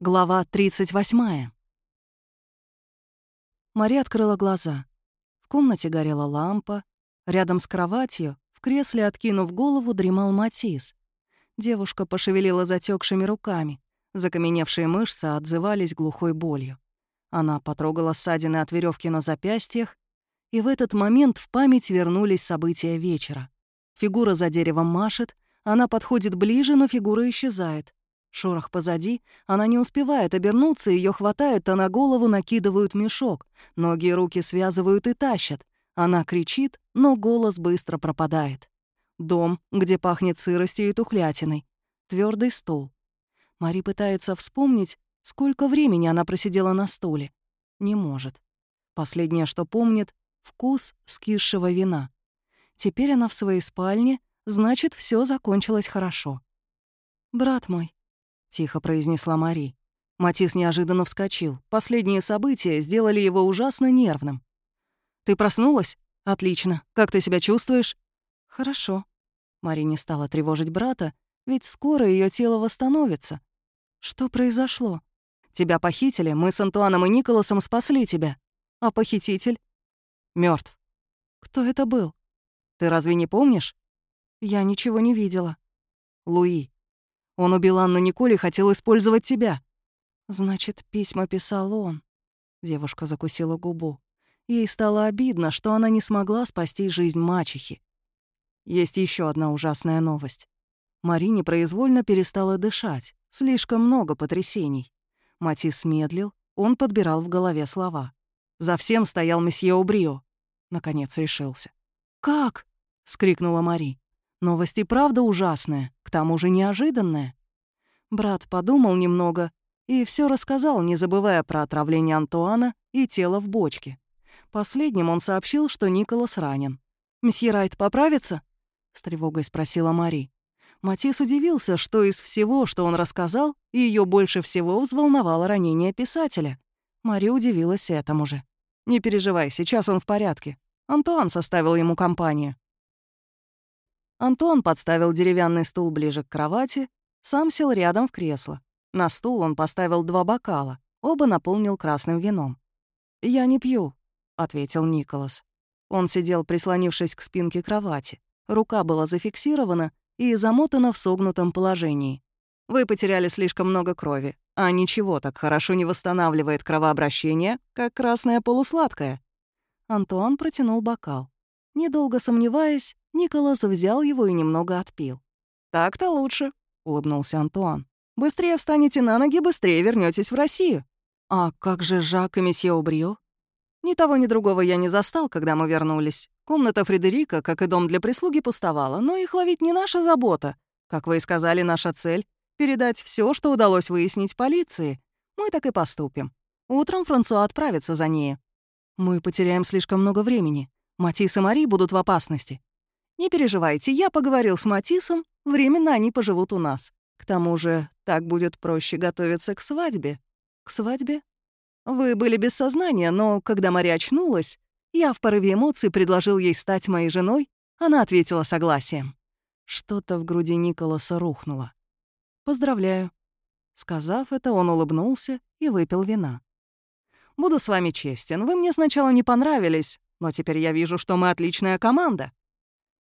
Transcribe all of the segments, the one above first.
Глава 38. Мари открыла глаза. В комнате горела лампа. Рядом с кроватью, в кресле, откинув голову, дремал Матис. Девушка пошевелила затекшими руками. Закаменевшие мышцы отзывались глухой болью. Она потрогала ссадины от веревки на запястьях, и в этот момент в память вернулись события вечера. Фигура за деревом машет, она подходит ближе, но фигура исчезает. Шорох позади, она не успевает обернуться, ее хватают, а на голову накидывают мешок. Ноги и руки связывают и тащат. Она кричит, но голос быстро пропадает. Дом, где пахнет сыростью и тухлятиной. Твердый стул. Мари пытается вспомнить, сколько времени она просидела на стуле. Не может. Последнее, что помнит — вкус скисшего вина. Теперь она в своей спальне, значит, все закончилось хорошо. «Брат мой», — тихо произнесла Мари. Матис неожиданно вскочил. Последние события сделали его ужасно нервным. «Ты проснулась? Отлично. Как ты себя чувствуешь?» «Хорошо». Мари не стала тревожить брата, ведь скоро ее тело восстановится. «Что произошло?» «Тебя похитили, мы с Антуаном и Николасом спасли тебя. А похититель?» Мертв. «Кто это был?» «Ты разве не помнишь?» «Я ничего не видела». «Луи. Он убил Анну Николь и хотел использовать тебя». «Значит, письма писал он». Девушка закусила губу. Ей стало обидно, что она не смогла спасти жизнь мачехи. Есть еще одна ужасная новость. Мари непроизвольно перестала дышать. Слишком много потрясений. Матис медлил, он подбирал в голове слова. За всем стоял месье Убрио. Наконец решился. «Как?» — скрикнула Мари. Новость и правда ужасная, к тому же неожиданная. Брат подумал немного и все рассказал, не забывая про отравление Антуана и тело в бочке. Последним он сообщил, что Николас ранен. «Месье Райт поправится?» — с тревогой спросила Мари. Матис удивился, что из всего, что он рассказал, ее больше всего взволновало ранение писателя. Мари удивилась этому же. «Не переживай, сейчас он в порядке. Антуан составил ему компанию. Антон подставил деревянный стул ближе к кровати, сам сел рядом в кресло. На стул он поставил два бокала, оба наполнил красным вином. «Я не пью», — ответил Николас. Он сидел, прислонившись к спинке кровати. Рука была зафиксирована и замотана в согнутом положении. «Вы потеряли слишком много крови, а ничего так хорошо не восстанавливает кровообращение, как красное полусладкое». Антуан протянул бокал. Недолго сомневаясь, Николас взял его и немного отпил. «Так-то лучше», — улыбнулся Антуан. «Быстрее встанете на ноги, быстрее вернетесь в Россию». «А как же Жак и месье Убрио?» «Ни того, ни другого я не застал, когда мы вернулись. Комната Фредерика, как и дом для прислуги, пустовала, но их ловить не наша забота. Как вы и сказали, наша цель — передать все, что удалось выяснить полиции. Мы так и поступим. Утром Франсуа отправится за ней. Мы потеряем слишком много времени. Матис и Мари будут в опасности. Не переживайте, я поговорил с Матисом, временно они поживут у нас. К тому же, так будет проще готовиться к свадьбе. К свадьбе? Вы были без сознания, но когда Мари очнулась, я в порыве эмоций предложил ей стать моей женой, она ответила согласием. Что-то в груди Николаса рухнуло. «Поздравляю». Сказав это, он улыбнулся и выпил вина. «Буду с вами честен, вы мне сначала не понравились, но теперь я вижу, что мы отличная команда».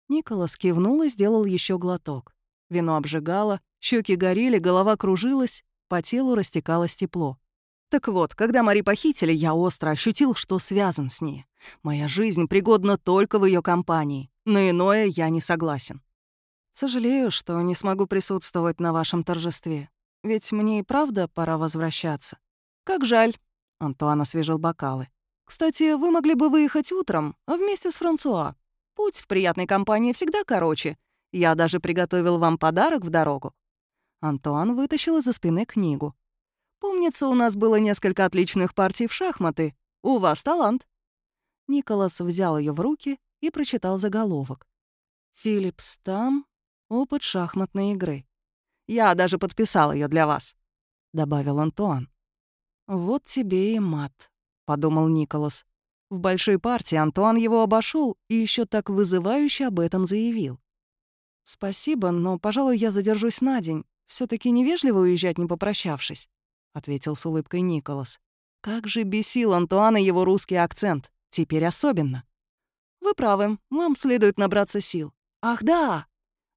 Николас кивнул и сделал еще глоток. Вино обжигало, щеки горели, голова кружилась, по телу растекалось тепло. Так вот, когда Мари похитили, я остро ощутил, что связан с ней. Моя жизнь пригодна только в ее компании. На иное я не согласен. Сожалею, что не смогу присутствовать на вашем торжестве. Ведь мне и правда пора возвращаться. Как жаль. Антуан освежил бокалы. Кстати, вы могли бы выехать утром вместе с Франсуа. Путь в приятной компании всегда короче. Я даже приготовил вам подарок в дорогу». Антуан вытащил из-за спины книгу. «Помнится, у нас было несколько отличных партий в шахматы. У вас талант». Николас взял ее в руки и прочитал заголовок. «Филипп Стам. Опыт шахматной игры. Я даже подписал ее для вас», — добавил Антуан. «Вот тебе и мат», подумал Николас. В большой партии Антуан его обошел и еще так вызывающе об этом заявил. «Спасибо, но, пожалуй, я задержусь на день. все таки невежливо уезжать, не попрощавшись». ответил с улыбкой Николас. Как же бесил Антуана его русский акцент, теперь особенно. Вы правы, вам следует набраться сил. Ах да!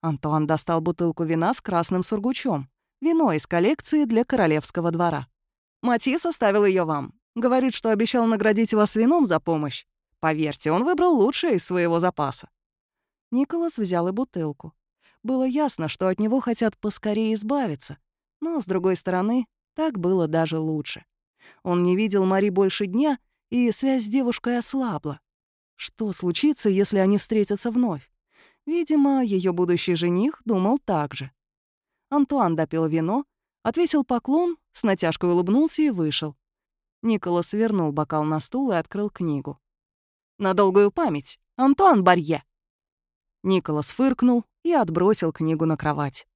Антуан достал бутылку вина с красным сургучом. Вино из коллекции для королевского двора. Матис оставил ее вам. Говорит, что обещал наградить вас вином за помощь. Поверьте, он выбрал лучшее из своего запаса. Николас взял и бутылку. Было ясно, что от него хотят поскорее избавиться. Но, с другой стороны, так было даже лучше. Он не видел Мари больше дня, и связь с девушкой ослабла. Что случится, если они встретятся вновь? Видимо, ее будущий жених думал так же. Антуан допил вино, отвесил поклон, с натяжкой улыбнулся и вышел. Николас вернул бокал на стул и открыл книгу. «На долгую память, Антуан Барье!» Николас фыркнул и отбросил книгу на кровать.